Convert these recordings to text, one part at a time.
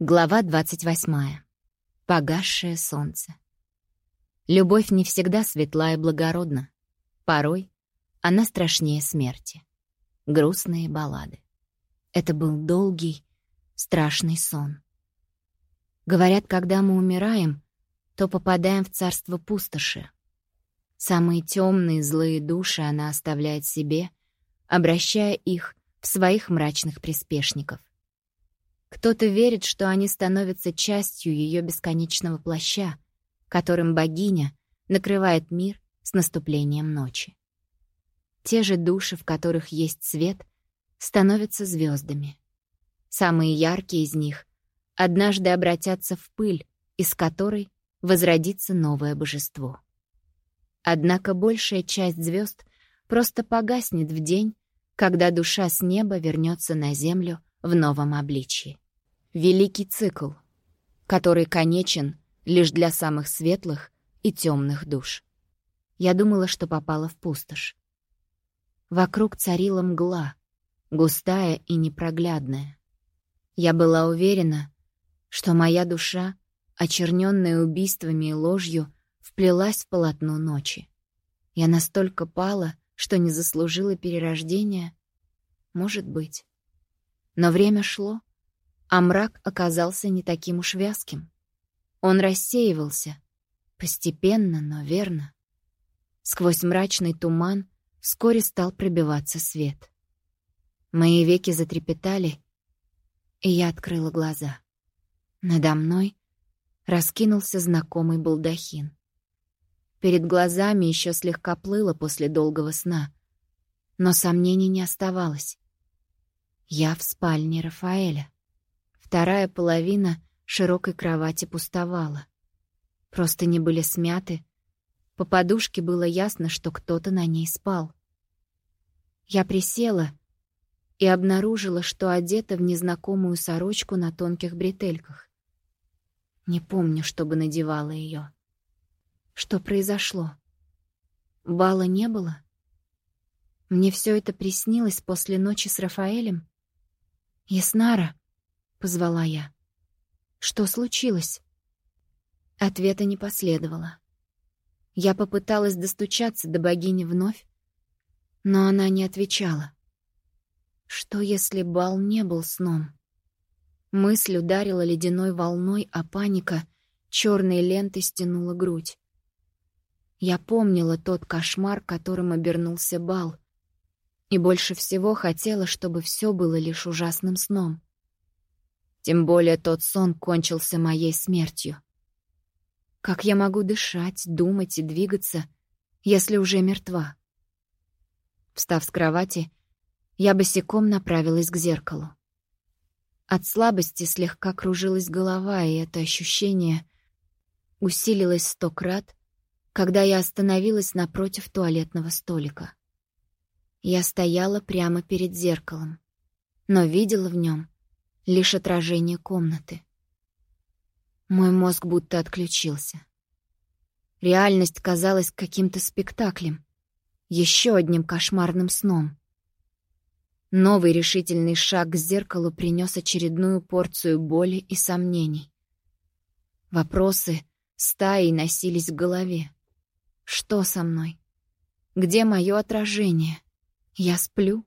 Глава 28. Погасшее солнце. Любовь не всегда светла и благородна. Порой она страшнее смерти. Грустные баллады. Это был долгий, страшный сон. Говорят, когда мы умираем, то попадаем в царство пустоши. Самые темные злые души она оставляет себе, обращая их в своих мрачных приспешников. Кто-то верит, что они становятся частью ее бесконечного плаща, которым богиня накрывает мир с наступлением ночи. Те же души, в которых есть свет, становятся звездами. Самые яркие из них однажды обратятся в пыль, из которой возродится новое божество. Однако большая часть звезд просто погаснет в день, когда душа с неба вернется на землю в новом обличии. Великий цикл, который конечен лишь для самых светлых и темных душ. Я думала, что попала в пустошь. Вокруг царила мгла, густая и непроглядная. Я была уверена, что моя душа, очерненная убийствами и ложью, вплелась в полотно ночи. Я настолько пала, что не заслужила перерождения? Может быть. Но время шло, а мрак оказался не таким уж вязким. Он рассеивался, постепенно, но верно. Сквозь мрачный туман вскоре стал пробиваться свет. Мои веки затрепетали, и я открыла глаза. Надо мной раскинулся знакомый балдахин. Перед глазами еще слегка плыло после долгого сна, но сомнений не оставалось. Я в спальне Рафаэля. Вторая половина широкой кровати пустовала. Просто не были смяты. По подушке было ясно, что кто-то на ней спал. Я присела и обнаружила, что одета в незнакомую сорочку на тонких бретельках. Не помню, чтобы надевала ее. Что произошло? Бала не было? Мне все это приснилось после ночи с Рафаэлем? «Яснара!» — позвала я. «Что случилось?» Ответа не последовало. Я попыталась достучаться до богини вновь, но она не отвечала. Что, если бал не был сном? Мысль ударила ледяной волной, а паника черной лентой стянула грудь. Я помнила тот кошмар, которым обернулся бал — и больше всего хотела, чтобы все было лишь ужасным сном. Тем более тот сон кончился моей смертью. Как я могу дышать, думать и двигаться, если уже мертва? Встав с кровати, я босиком направилась к зеркалу. От слабости слегка кружилась голова, и это ощущение усилилось сто крат, когда я остановилась напротив туалетного столика. Я стояла прямо перед зеркалом, но видела в нем лишь отражение комнаты. Мой мозг будто отключился. Реальность казалась каким-то спектаклем, еще одним кошмарным сном. Новый решительный шаг к зеркалу принес очередную порцию боли и сомнений. Вопросы стаей носились в голове. Что со мной? Где мое отражение? Я сплю.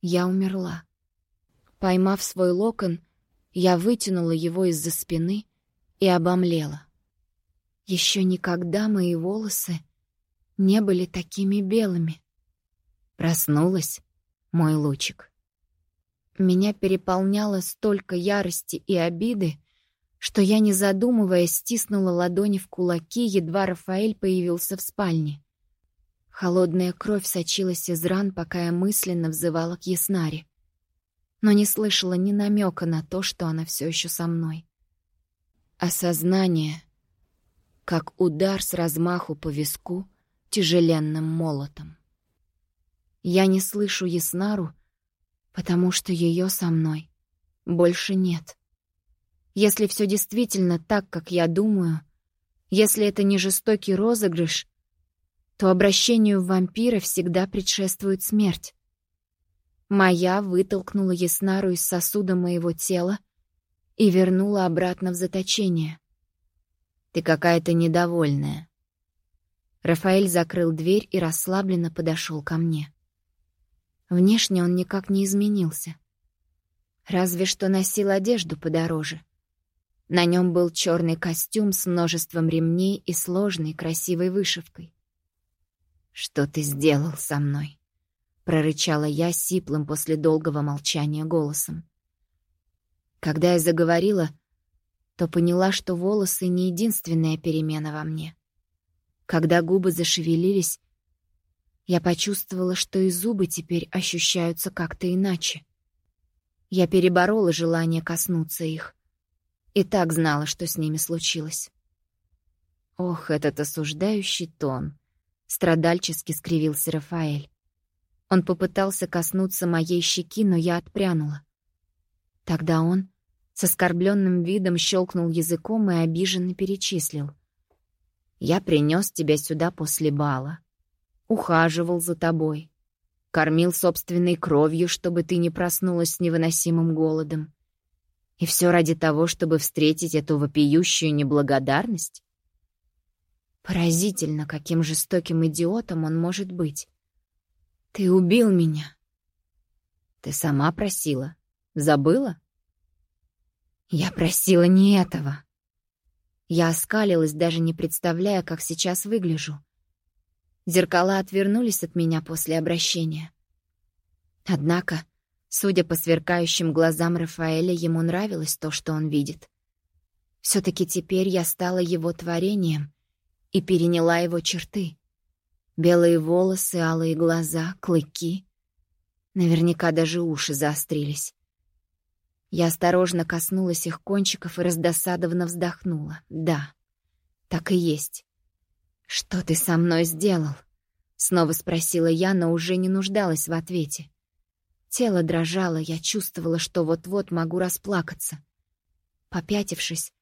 Я умерла. Поймав свой локон, я вытянула его из-за спины и обомлела. Еще никогда мои волосы не были такими белыми. Проснулась, мой лучик. Меня переполняло столько ярости и обиды, что я, не задумываясь, стиснула ладони в кулаки, едва Рафаэль появился в спальне. Холодная кровь сочилась из ран, пока я мысленно взывала к Яснаре. Но не слышала ни намека на то, что она все еще со мной. Осознание, как удар с размаху по виску тяжеленным молотом. Я не слышу Яснару, потому что ее со мной больше нет. Если все действительно так, как я думаю, если это не жестокий розыгрыш, то обращению в вампира всегда предшествует смерть. Моя вытолкнула Яснару из сосуда моего тела и вернула обратно в заточение. Ты какая-то недовольная. Рафаэль закрыл дверь и расслабленно подошел ко мне. Внешне он никак не изменился. Разве что носил одежду подороже. На нем был черный костюм с множеством ремней и сложной красивой вышивкой. «Что ты сделал со мной?» — прорычала я сиплым после долгого молчания голосом. Когда я заговорила, то поняла, что волосы — не единственная перемена во мне. Когда губы зашевелились, я почувствовала, что и зубы теперь ощущаются как-то иначе. Я переборола желание коснуться их. И так знала, что с ними случилось. Ох, этот осуждающий тон. Страдальчески скривился Рафаэль. Он попытался коснуться моей щеки, но я отпрянула. Тогда он с оскорбленным видом щелкнул языком и обиженно перечислил. «Я принес тебя сюда после бала, ухаживал за тобой, кормил собственной кровью, чтобы ты не проснулась с невыносимым голодом. И все ради того, чтобы встретить эту вопиющую неблагодарность? Поразительно, каким жестоким идиотом он может быть. Ты убил меня. Ты сама просила. Забыла? Я просила не этого. Я оскалилась, даже не представляя, как сейчас выгляжу. Зеркала отвернулись от меня после обращения. Однако, судя по сверкающим глазам Рафаэля, ему нравилось то, что он видит. все таки теперь я стала его творением и переняла его черты. Белые волосы, алые глаза, клыки. Наверняка даже уши заострились. Я осторожно коснулась их кончиков и раздосадованно вздохнула. Да, так и есть. «Что ты со мной сделал?» Снова спросила я, но уже не нуждалась в ответе. Тело дрожало, я чувствовала, что вот-вот могу расплакаться. Попятившись,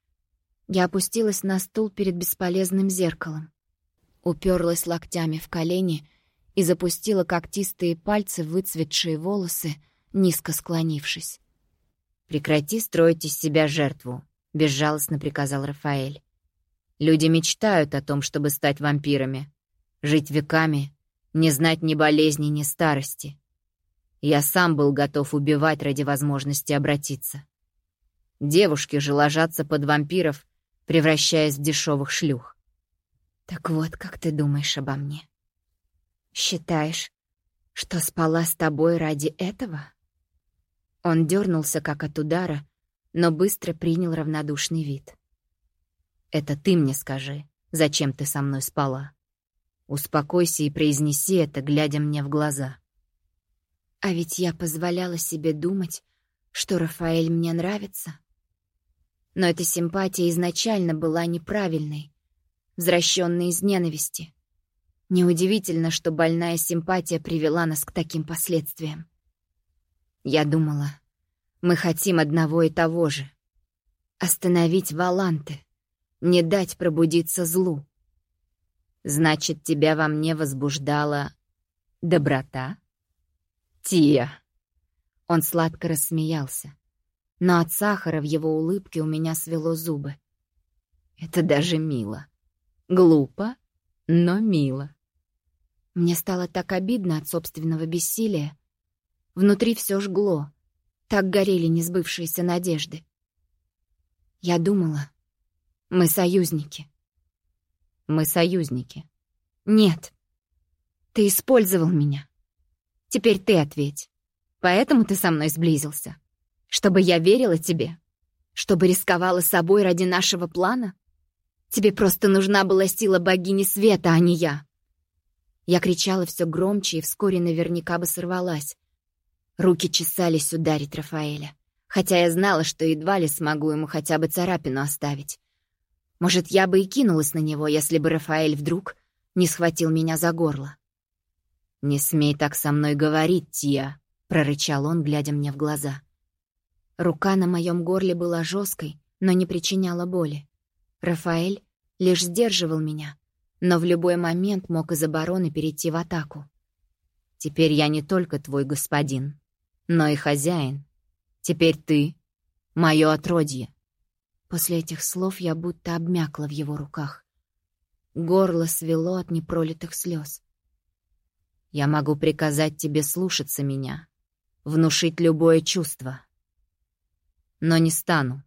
я опустилась на стул перед бесполезным зеркалом, уперлась локтями в колени и запустила когтистые пальцы в выцветшие волосы, низко склонившись. «Прекрати строить из себя жертву», — безжалостно приказал Рафаэль. «Люди мечтают о том, чтобы стать вампирами, жить веками, не знать ни болезни, ни старости. Я сам был готов убивать ради возможности обратиться. Девушки же ложатся под вампиров, превращаясь в дешевых шлюх. Так вот, как ты думаешь обо мне? Считаешь, что спала с тобой ради этого?» Он дернулся, как от удара, но быстро принял равнодушный вид. «Это ты мне скажи, зачем ты со мной спала? Успокойся и произнеси это, глядя мне в глаза». А ведь я позволяла себе думать, что Рафаэль мне нравится. Но эта симпатия изначально была неправильной, возвращенной из ненависти. Неудивительно, что больная симпатия привела нас к таким последствиям. Я думала, мы хотим одного и того же. Остановить Валанты, не дать пробудиться злу. Значит, тебя во мне возбуждала доброта? Тия. Он сладко рассмеялся. Но от сахара в его улыбке у меня свело зубы. Это даже мило. Глупо, но мило. Мне стало так обидно от собственного бессилия, Внутри все жгло. Так горели несбывшиеся надежды. Я думала, мы союзники. Мы союзники. Нет. Ты использовал меня. Теперь ты ответь. Поэтому ты со мной сблизился? Чтобы я верила тебе? Чтобы рисковала собой ради нашего плана? Тебе просто нужна была сила богини света, а не я. Я кричала все громче и вскоре наверняка бы сорвалась, Руки чесались ударить Рафаэля, хотя я знала, что едва ли смогу ему хотя бы царапину оставить. Может, я бы и кинулась на него, если бы Рафаэль вдруг не схватил меня за горло. «Не смей так со мной говорить, Тия», — прорычал он, глядя мне в глаза. Рука на моем горле была жесткой, но не причиняла боли. Рафаэль лишь сдерживал меня, но в любой момент мог из обороны перейти в атаку. «Теперь я не только твой господин, но и хозяин. Теперь ты — мое отродье. После этих слов я будто обмякла в его руках. Горло свело от непролитых слез. «Я могу приказать тебе слушаться меня, внушить любое чувство. Но не стану».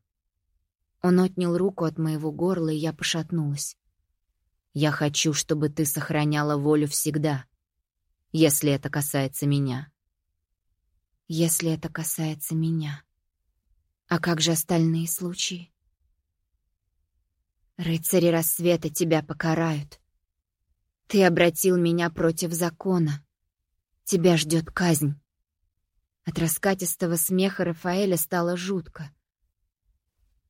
Он отнял руку от моего горла, и я пошатнулась. «Я хочу, чтобы ты сохраняла волю всегда, если это касается меня». «Если это касается меня. А как же остальные случаи?» Рыцари рассвета тебя покарают. Ты обратил меня против закона. Тебя ждет казнь. От раскатистого смеха Рафаэля стало жутко.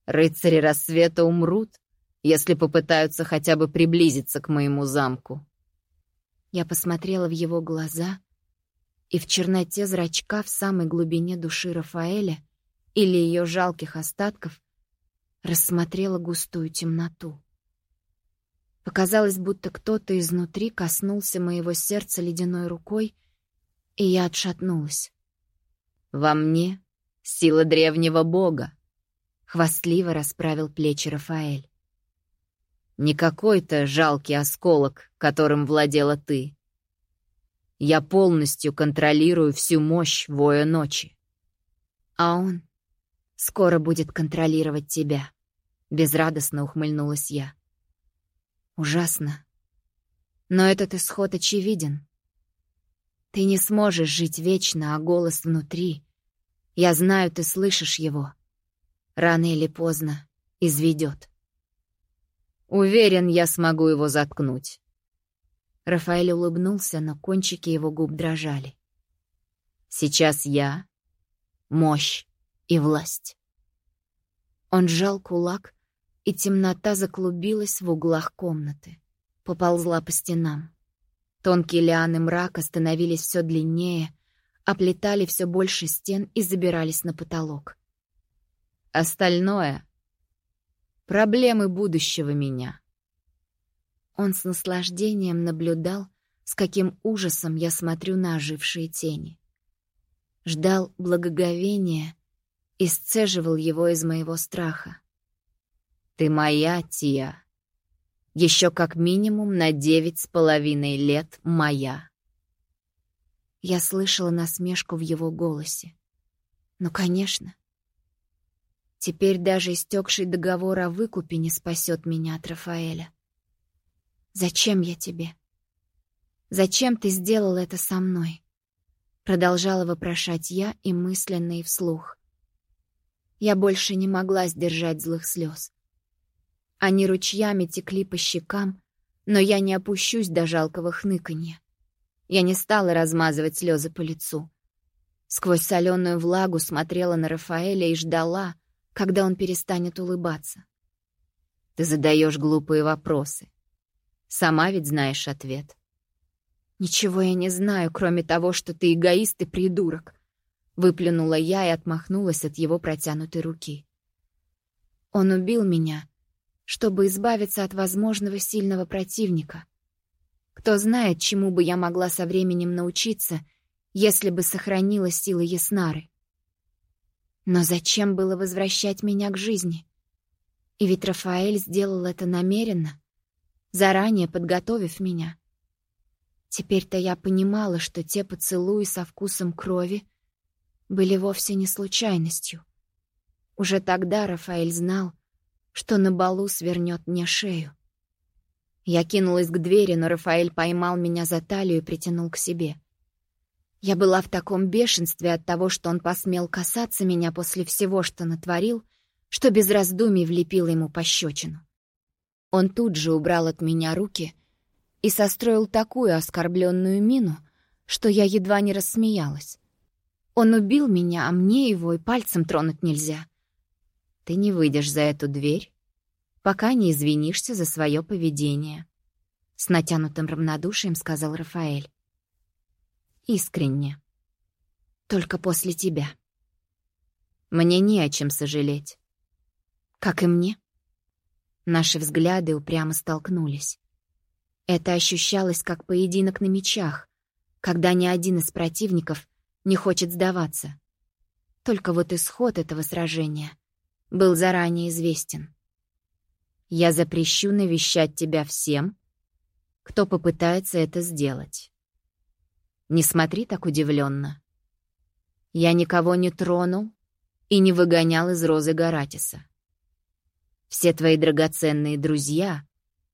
Рыцари рассвета умрут, если попытаются хотя бы приблизиться к моему замку. Я посмотрела в его глаза, и в черноте зрачка в самой глубине души Рафаэля или ее жалких остатков рассмотрела густую темноту. Показалось, будто кто-то изнутри коснулся моего сердца ледяной рукой, и я отшатнулась. «Во мне сила древнего бога», — хвастливо расправил плечи Рафаэль. «Не какой-то жалкий осколок, которым владела ты. Я полностью контролирую всю мощь воя ночи. А он скоро будет контролировать тебя. Безрадостно ухмыльнулась я. Ужасно. Но этот исход очевиден. Ты не сможешь жить вечно, а голос внутри. Я знаю, ты слышишь его. Рано или поздно изведет. Уверен, я смогу его заткнуть. Рафаэль улыбнулся, но кончики его губ дрожали. Сейчас я — мощь, и власть. Он сжал кулак, и темнота заклубилась в углах комнаты. Поползла по стенам. Тонкие лианы мрака становились все длиннее, оплетали все больше стен и забирались на потолок. Остальное — проблемы будущего меня. Он с наслаждением наблюдал, с каким ужасом я смотрю на ожившие тени. Ждал благоговения и сцеживал его из моего страха. «Ты моя, Тия. Еще как минимум на девять с половиной лет моя». Я слышала насмешку в его голосе. «Ну, конечно. Теперь даже истекший договор о выкупе не спасет меня от Рафаэля. Зачем я тебе? Зачем ты сделал это со мной?» Продолжала вопрошать я и мысленно, и вслух. Я больше не могла сдержать злых слез. Они ручьями текли по щекам, но я не опущусь до жалкого хныканья. Я не стала размазывать слезы по лицу. Сквозь соленую влагу смотрела на Рафаэля и ждала, когда он перестанет улыбаться. Ты задаешь глупые вопросы. Сама ведь знаешь ответ. Ничего я не знаю, кроме того, что ты эгоист и придурок. Выплюнула я и отмахнулась от его протянутой руки. Он убил меня, чтобы избавиться от возможного сильного противника. Кто знает, чему бы я могла со временем научиться, если бы сохранила силы Яснары. Но зачем было возвращать меня к жизни? И ведь Рафаэль сделал это намеренно, заранее подготовив меня. Теперь-то я понимала, что те поцелуи со вкусом крови были вовсе не случайностью. Уже тогда Рафаэль знал, что на балу свернет мне шею. Я кинулась к двери, но Рафаэль поймал меня за талию и притянул к себе. Я была в таком бешенстве от того, что он посмел касаться меня после всего, что натворил, что без раздумий влепила ему пощечину. Он тут же убрал от меня руки и состроил такую оскорбленную мину, что я едва не рассмеялась. Он убил меня, а мне его и пальцем тронуть нельзя. Ты не выйдешь за эту дверь, пока не извинишься за свое поведение. С натянутым равнодушием сказал Рафаэль. Искренне. Только после тебя. Мне не о чем сожалеть. Как и мне. Наши взгляды упрямо столкнулись. Это ощущалось как поединок на мечах, когда ни один из противников не хочет сдаваться. Только вот исход этого сражения был заранее известен. Я запрещу навещать тебя всем, кто попытается это сделать. Не смотри так удивленно. Я никого не тронул и не выгонял из розы Гаратиса. Все твои драгоценные друзья,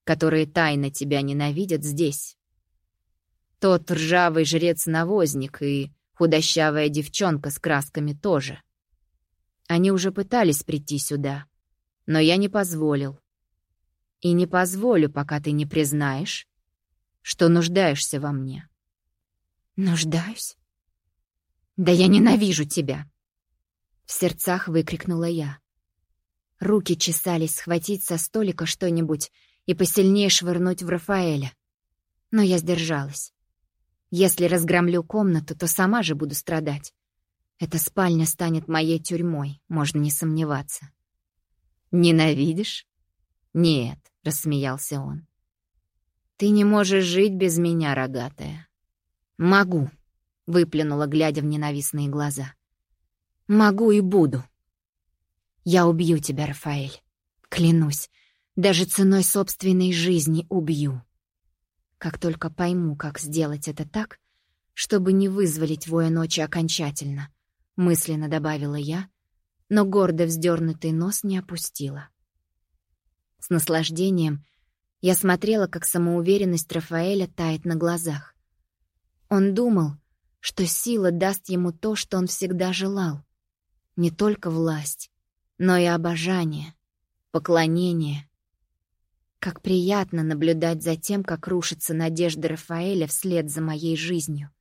которые тайно тебя ненавидят, здесь. Тот ржавый жрец-навозник и худощавая девчонка с красками тоже. Они уже пытались прийти сюда, но я не позволил. И не позволю, пока ты не признаешь, что нуждаешься во мне. Нуждаюсь? Да я ненавижу тебя! В сердцах выкрикнула я. Руки чесались схватить со столика что-нибудь и посильнее швырнуть в Рафаэля. Но я сдержалась. Если разгромлю комнату, то сама же буду страдать. Эта спальня станет моей тюрьмой, можно не сомневаться. «Ненавидишь?» «Нет», — рассмеялся он. «Ты не можешь жить без меня, рогатая». «Могу», — выплюнула, глядя в ненавистные глаза. «Могу и буду». Я убью тебя, Рафаэль. Клянусь, даже ценой собственной жизни убью. Как только пойму, как сделать это так, чтобы не вызволить воя ночи окончательно, мысленно добавила я, но гордо вздернутый нос не опустила. С наслаждением я смотрела, как самоуверенность Рафаэля тает на глазах. Он думал, что сила даст ему то, что он всегда желал. Не только власть, но и обожание, поклонение. Как приятно наблюдать за тем, как рушится надежда Рафаэля вслед за моей жизнью.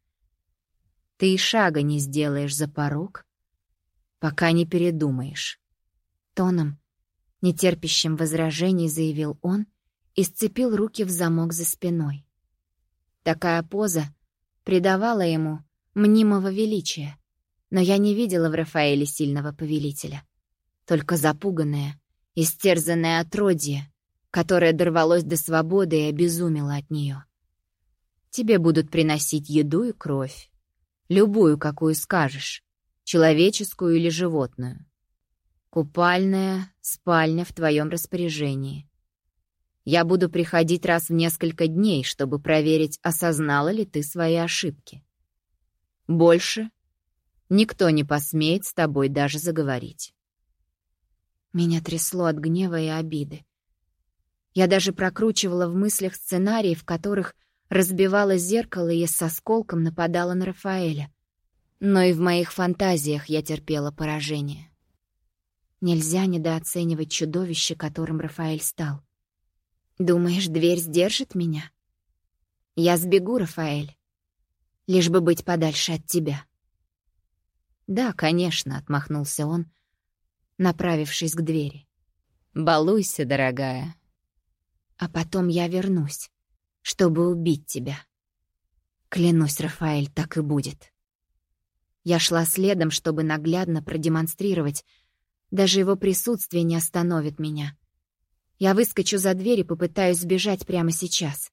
Ты и шага не сделаешь за порог, пока не передумаешь. Тоном, нетерпящим возражений, заявил он и сцепил руки в замок за спиной. Такая поза придавала ему мнимого величия, но я не видела в Рафаэле сильного повелителя только запуганное, истерзанное отродье, которое дорвалось до свободы и обезумело от нее. Тебе будут приносить еду и кровь, любую, какую скажешь, человеческую или животную. Купальная, спальня в твоем распоряжении. Я буду приходить раз в несколько дней, чтобы проверить, осознала ли ты свои ошибки. Больше никто не посмеет с тобой даже заговорить. Меня трясло от гнева и обиды. Я даже прокручивала в мыслях сценарии, в которых разбивала зеркало и с осколком нападала на Рафаэля. Но и в моих фантазиях я терпела поражение. Нельзя недооценивать чудовище, которым Рафаэль стал. Думаешь, дверь сдержит меня? Я сбегу, Рафаэль. Лишь бы быть подальше от тебя. Да, конечно, отмахнулся он, направившись к двери. «Балуйся, дорогая». «А потом я вернусь, чтобы убить тебя». Клянусь, Рафаэль, так и будет. Я шла следом, чтобы наглядно продемонстрировать. Даже его присутствие не остановит меня. Я выскочу за дверь и попытаюсь сбежать прямо сейчас.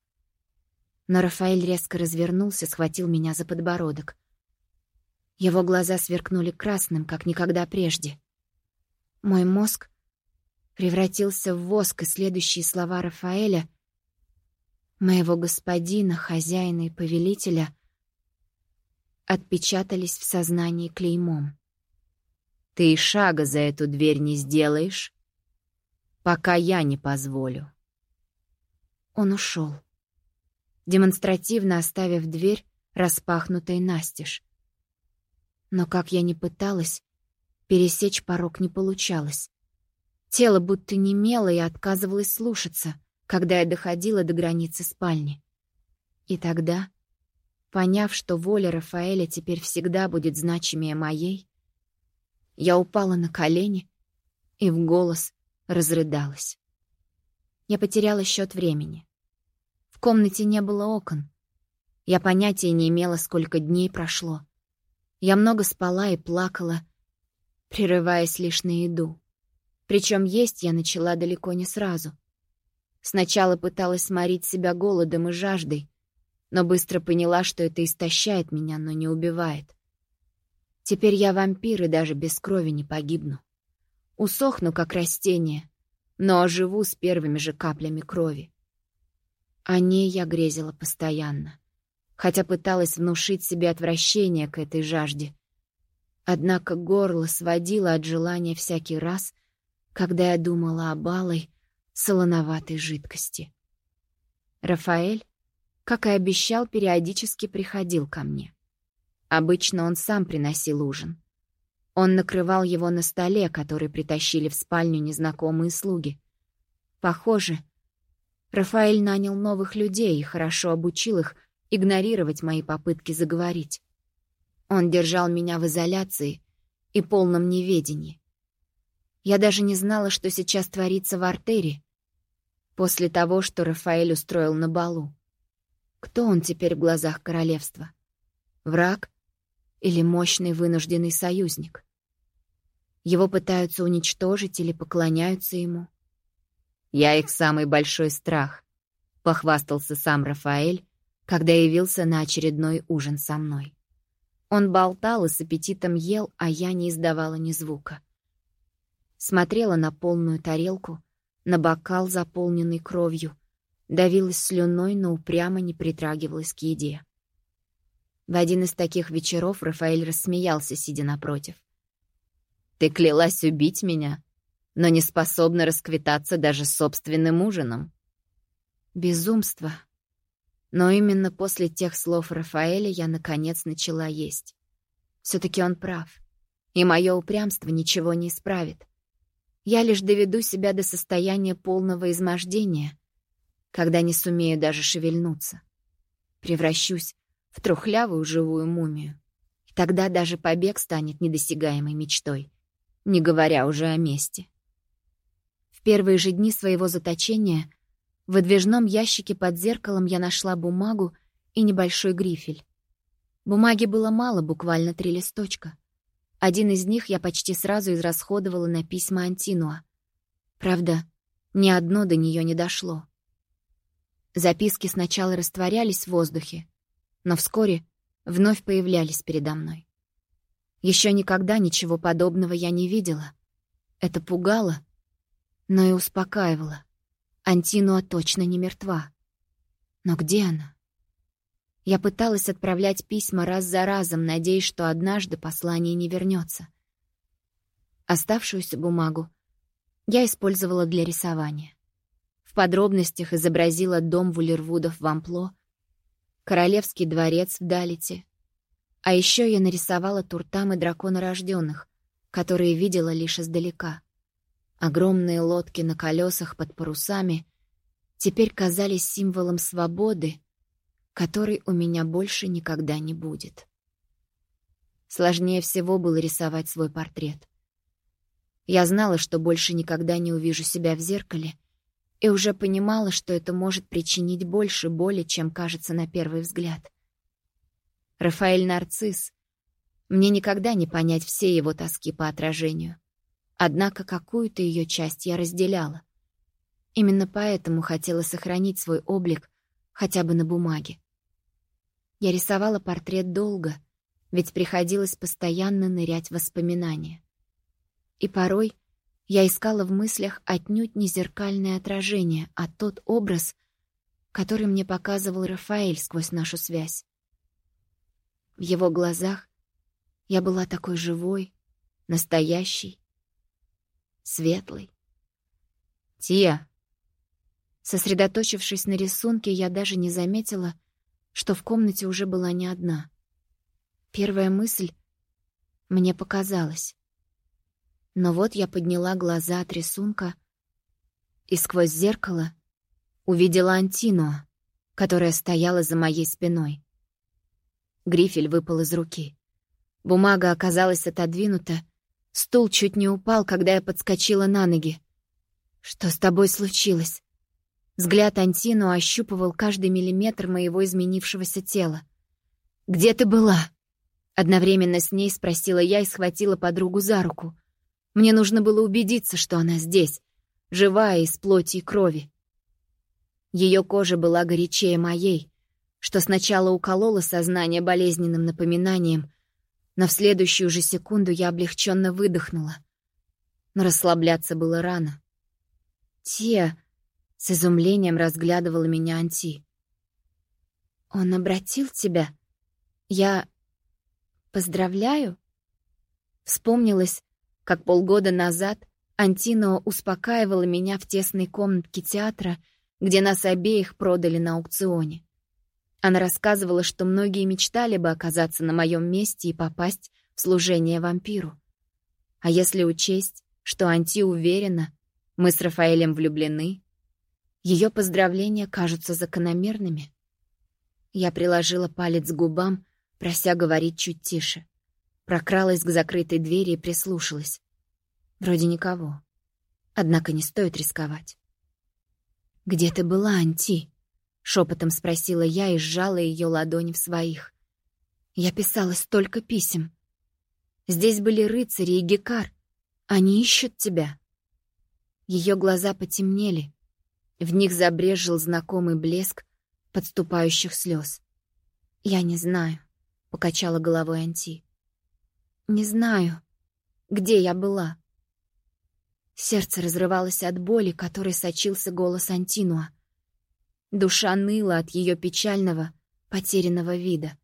Но Рафаэль резко развернулся, схватил меня за подбородок. Его глаза сверкнули красным, как никогда прежде. Мой мозг превратился в воск, и следующие слова Рафаэля, моего господина, хозяина и повелителя, отпечатались в сознании клеймом. «Ты и шага за эту дверь не сделаешь, пока я не позволю». Он ушел, демонстративно оставив дверь распахнутой настежь. Но как я ни пыталась, Пересечь порог не получалось. Тело будто немело и отказывалось слушаться, когда я доходила до границы спальни. И тогда, поняв, что воля Рафаэля теперь всегда будет значимее моей, я упала на колени и в голос разрыдалась. Я потеряла счет времени. В комнате не было окон. Я понятия не имела, сколько дней прошло. Я много спала и плакала, прерываясь лишь на еду. Причем есть я начала далеко не сразу. Сначала пыталась сморить себя голодом и жаждой, но быстро поняла, что это истощает меня, но не убивает. Теперь я вампир и даже без крови не погибну. Усохну, как растение, но оживу с первыми же каплями крови. О ней я грезила постоянно, хотя пыталась внушить себе отвращение к этой жажде. Однако горло сводило от желания всякий раз, когда я думала об алой, солоноватой жидкости. Рафаэль, как и обещал, периодически приходил ко мне. Обычно он сам приносил ужин. Он накрывал его на столе, который притащили в спальню незнакомые слуги. Похоже, Рафаэль нанял новых людей и хорошо обучил их игнорировать мои попытки заговорить. Он держал меня в изоляции и полном неведении. Я даже не знала, что сейчас творится в артерии, после того, что Рафаэль устроил на балу. Кто он теперь в глазах королевства? Враг или мощный вынужденный союзник? Его пытаются уничтожить или поклоняются ему? «Я их самый большой страх», — похвастался сам Рафаэль, когда явился на очередной ужин со мной. Он болтал и с аппетитом ел, а я не издавала ни звука. Смотрела на полную тарелку, на бокал, заполненный кровью, давилась слюной, но упрямо не притрагивалась к еде. В один из таких вечеров Рафаэль рассмеялся, сидя напротив. «Ты клялась убить меня, но не способна расквитаться даже собственным ужином». Безумство. Но именно после тех слов Рафаэля я, наконец, начала есть. все таки он прав, и мое упрямство ничего не исправит. Я лишь доведу себя до состояния полного измождения, когда не сумею даже шевельнуться. Превращусь в трухлявую живую мумию. И тогда даже побег станет недосягаемой мечтой, не говоря уже о мести. В первые же дни своего заточения в выдвижном ящике под зеркалом я нашла бумагу и небольшой грифель. Бумаги было мало, буквально три листочка. Один из них я почти сразу израсходовала на письма Антинуа. Правда, ни одно до нее не дошло. Записки сначала растворялись в воздухе, но вскоре вновь появлялись передо мной. Еще никогда ничего подобного я не видела. Это пугало, но и успокаивало. Антинуа точно не мертва. Но где она? Я пыталась отправлять письма раз за разом, надеясь, что однажды послание не вернется. Оставшуюся бумагу я использовала для рисования. В подробностях изобразила дом Вулервудов в Ампло, королевский дворец в Далите, а еще я нарисовала туртамы дракона рожденных, которые видела лишь издалека. Огромные лодки на колесах под парусами теперь казались символом свободы которой у меня больше никогда не будет. Сложнее всего было рисовать свой портрет. Я знала, что больше никогда не увижу себя в зеркале, и уже понимала, что это может причинить больше боли, чем кажется на первый взгляд. Рафаэль Нарцисс. Мне никогда не понять все его тоски по отражению. Однако какую-то ее часть я разделяла. Именно поэтому хотела сохранить свой облик хотя бы на бумаге. Я рисовала портрет долго, ведь приходилось постоянно нырять в воспоминания. И порой я искала в мыслях отнюдь не зеркальное отражение, а тот образ, который мне показывал Рафаэль сквозь нашу связь. В его глазах я была такой живой, настоящей, светлой. «Тия!» Сосредоточившись на рисунке, я даже не заметила, что в комнате уже была не одна. Первая мысль — мне показалось. Но вот я подняла глаза от рисунка и сквозь зеркало увидела Антинуа, которая стояла за моей спиной. Грифель выпал из руки. Бумага оказалась отодвинута, стул чуть не упал, когда я подскочила на ноги. «Что с тобой случилось?» Взгляд Антину ощупывал каждый миллиметр моего изменившегося тела. «Где ты была?» Одновременно с ней спросила я и схватила подругу за руку. Мне нужно было убедиться, что она здесь, живая из плоти и крови. Ее кожа была горячее моей, что сначала укололо сознание болезненным напоминанием, но в следующую же секунду я облегченно выдохнула. но расслабляться было рано. «Тия!» — с изумлением разглядывала меня Анти. «Он обратил тебя? Я... поздравляю?» Вспомнилось, как полгода назад Антино успокаивала меня в тесной комнатке театра, где нас обеих продали на аукционе. Она рассказывала, что многие мечтали бы оказаться на моем месте и попасть в служение вампиру. А если учесть, что Анти уверена, мы с Рафаэлем влюблены, ее поздравления кажутся закономерными. Я приложила палец к губам, прося говорить чуть тише. Прокралась к закрытой двери и прислушалась. Вроде никого. Однако не стоит рисковать. «Где ты была, Анти?» — шепотом спросила я и сжала ее ладони в своих. Я писала столько писем. Здесь были рыцари и Гекар. Они ищут тебя. Ее глаза потемнели. В них забрежил знакомый блеск подступающих слез. «Я не знаю», — покачала головой Анти. «Не знаю, где я была». Сердце разрывалось от боли, которой сочился голос Антинуа. Душа ныла от ее печального, потерянного вида.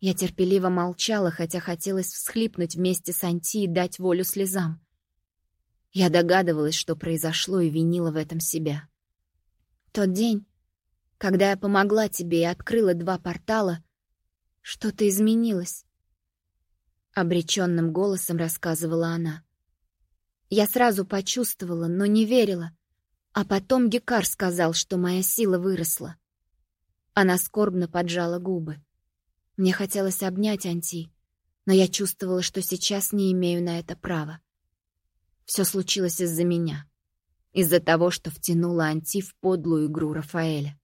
Я терпеливо молчала, хотя хотелось всхлипнуть вместе с Анти и дать волю слезам. Я догадывалась, что произошло, и винила в этом себя. Тот день, когда я помогла тебе и открыла два портала, что-то изменилось. Обреченным голосом рассказывала она. Я сразу почувствовала, но не верила. А потом Гекар сказал, что моя сила выросла. Она скорбно поджала губы. Мне хотелось обнять Анти, но я чувствовала, что сейчас не имею на это права. Все случилось из-за меня. Из-за того, что втянула Анти в подлую игру Рафаэля.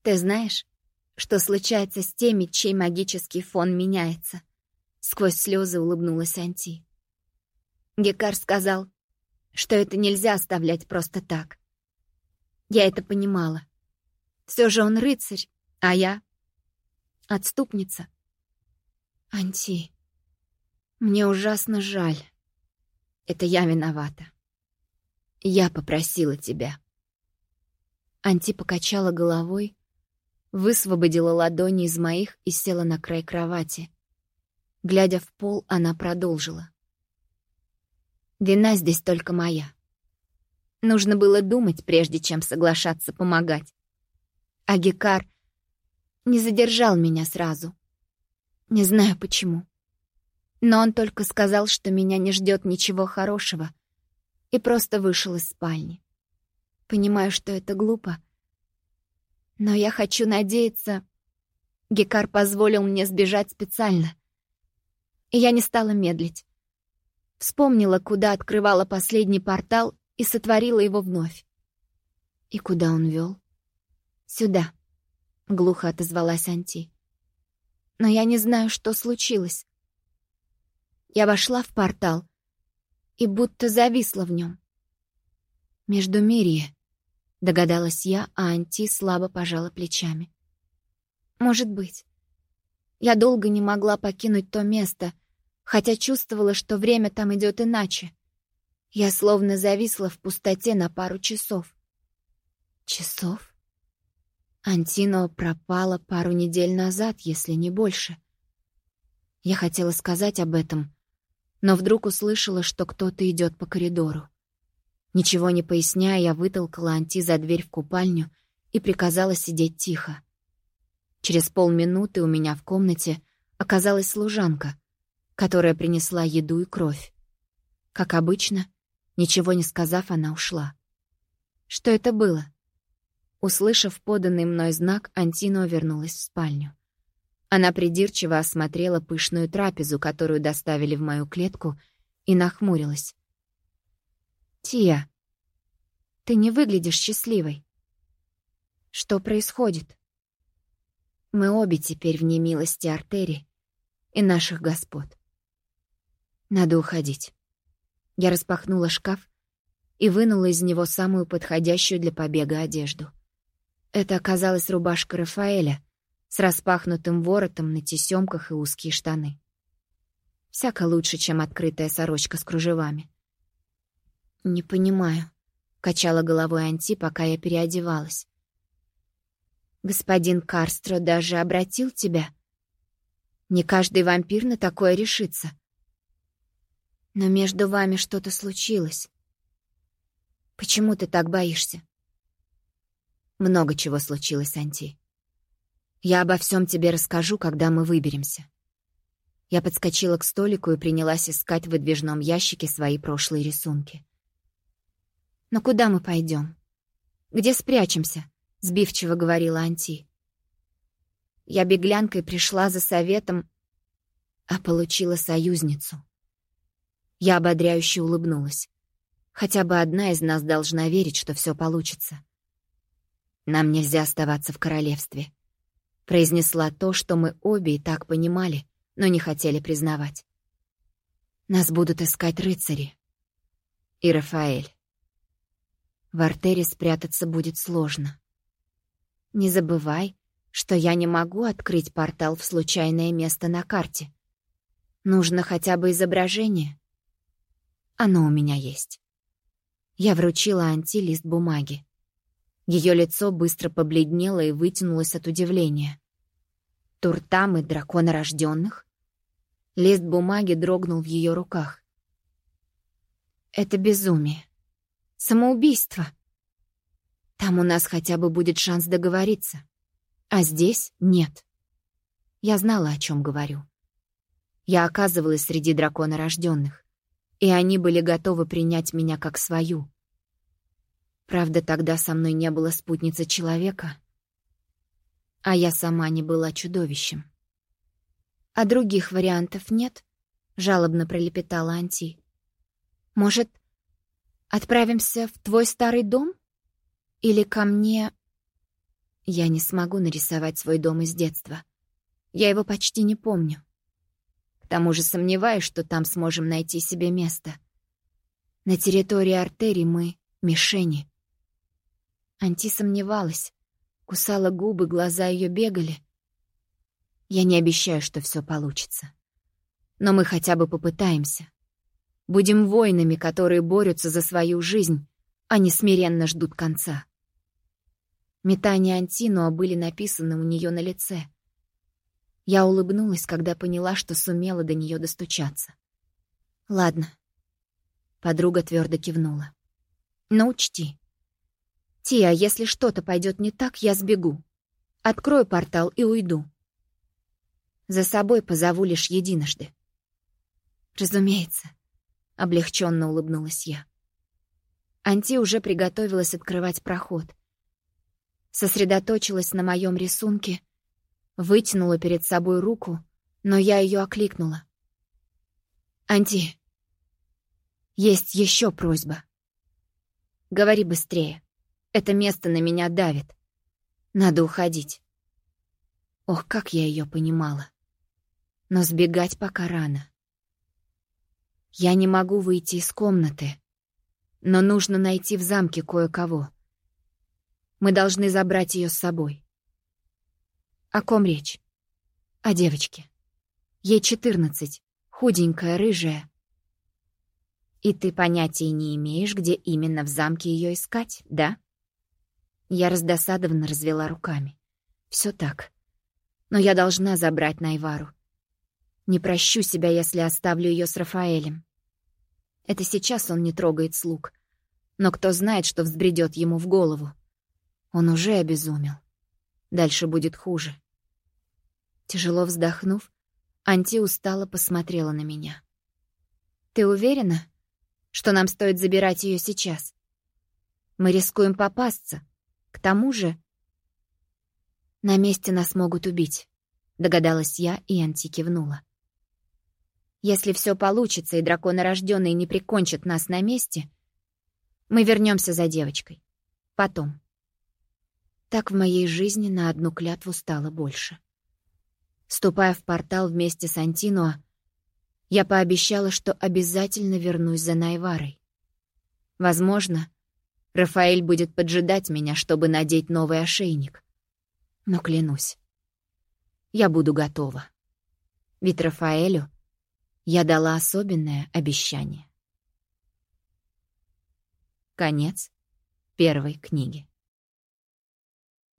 Ты знаешь, что случается с теми, чей магический фон меняется? Сквозь слезы улыбнулась Анти. Гекар сказал, что это нельзя оставлять просто так. Я это понимала. Все же он рыцарь, а я — отступница. Анти, мне ужасно жаль. Это я виновата. Я попросила тебя. Анти покачала головой, высвободила ладони из моих и села на край кровати. Глядя в пол, она продолжила. Вина здесь только моя. Нужно было думать, прежде чем соглашаться помогать. А Гекар не задержал меня сразу. Не знаю почему. Но он только сказал, что меня не ждет ничего хорошего, и просто вышел из спальни. Понимаю, что это глупо, но я хочу надеяться... Гекар позволил мне сбежать специально. И я не стала медлить. Вспомнила, куда открывала последний портал и сотворила его вновь. И куда он вел? Сюда, — глухо отозвалась Анти. Но я не знаю, что случилось. Я вошла в портал и будто зависла в нем. Между Мирие, догадалась я, а Анти слабо пожала плечами. Может быть. Я долго не могла покинуть то место, хотя чувствовала, что время там идет иначе. Я словно зависла в пустоте на пару часов. Часов? Антино пропала пару недель назад, если не больше. Я хотела сказать об этом, но вдруг услышала, что кто-то идет по коридору. Ничего не поясняя, я вытолкала Анти за дверь в купальню и приказала сидеть тихо. Через полминуты у меня в комнате оказалась служанка, которая принесла еду и кровь. Как обычно, ничего не сказав, она ушла. Что это было? Услышав поданный мной знак, Антино вернулась в спальню. Она придирчиво осмотрела пышную трапезу, которую доставили в мою клетку, и нахмурилась. «Тия, ты не выглядишь счастливой. Что происходит?» Мы обе теперь в немилости артерий и наших господ. Надо уходить. Я распахнула шкаф и вынула из него самую подходящую для побега одежду. Это оказалась рубашка Рафаэля с распахнутым воротом на тесемках и узкие штаны. Всяко лучше, чем открытая сорочка с кружевами. «Не понимаю», — качала головой Анти, пока я переодевалась. «Господин Карстро даже обратил тебя? Не каждый вампир на такое решится. Но между вами что-то случилось. Почему ты так боишься?» «Много чего случилось, Анти. Я обо всем тебе расскажу, когда мы выберемся». Я подскочила к столику и принялась искать в выдвижном ящике свои прошлые рисунки. «Но куда мы пойдем? Где спрячемся?» — сбивчиво говорила Анти. Я беглянкой пришла за советом, а получила союзницу. Я ободряюще улыбнулась. Хотя бы одна из нас должна верить, что все получится. Нам нельзя оставаться в королевстве. Произнесла то, что мы обе и так понимали, но не хотели признавать. Нас будут искать рыцари. И Рафаэль. В артере спрятаться будет сложно. Не забывай, что я не могу открыть портал в случайное место на карте. Нужно хотя бы изображение. Оно у меня есть. Я вручила Анти лист бумаги. Ее лицо быстро побледнело и вытянулось от удивления. Туртамы дракона рожденных? Лист бумаги дрогнул в ее руках. Это безумие. Самоубийство. Там у нас хотя бы будет шанс договориться. А здесь нет. Я знала, о чем говорю. Я оказывалась среди драконорожденных, и они были готовы принять меня как свою. Правда, тогда со мной не было спутницы человека, а я сама не была чудовищем. «А других вариантов нет?» — жалобно пролепетала Анти. «Может, отправимся в твой старый дом? Или ко мне...» Я не смогу нарисовать свой дом из детства. Я его почти не помню. Тому же сомневаюсь, что там сможем найти себе место. На территории артерий мы — мишени. Анти сомневалась, кусала губы, глаза ее бегали — я не обещаю, что все получится. Но мы хотя бы попытаемся. Будем воинами, которые борются за свою жизнь, а не смиренно ждут конца. Метания Антинуа были написаны у нее на лице. Я улыбнулась, когда поняла, что сумела до нее достучаться. «Ладно». Подруга твердо кивнула. «Но учти. Тия, если что-то пойдет не так, я сбегу. Открою портал и уйду. За собой позову лишь единожды. Разумеется, облегченно улыбнулась я. Анти уже приготовилась открывать проход. Сосредоточилась на моем рисунке, вытянула перед собой руку, но я ее окликнула. «Анти, есть еще просьба. Говори быстрее. Это место на меня давит. Надо уходить». Ох, как я ее понимала но сбегать пока рано. Я не могу выйти из комнаты, но нужно найти в замке кое-кого. Мы должны забрать ее с собой. О ком речь? О девочке. Ей четырнадцать, худенькая, рыжая. И ты понятия не имеешь, где именно в замке ее искать, да? Я раздосадованно развела руками. Все так. Но я должна забрать Найвару. Не прощу себя, если оставлю ее с Рафаэлем. Это сейчас он не трогает слуг. Но кто знает, что взбредет ему в голову. Он уже обезумел. Дальше будет хуже. Тяжело вздохнув, Анти устало посмотрела на меня. «Ты уверена, что нам стоит забирать ее сейчас? Мы рискуем попасться. К тому же...» «На месте нас могут убить», — догадалась я, и Анти кивнула. Если все получится и драконорожденные не прикончат нас на месте, мы вернемся за девочкой. Потом. Так в моей жизни на одну клятву стало больше. Ступая в портал вместе с Антинуа, я пообещала, что обязательно вернусь за Найварой. Возможно, Рафаэль будет поджидать меня, чтобы надеть новый ошейник. Но клянусь, я буду готова. Ведь Рафаэлю я дала особенное обещание. Конец первой книги.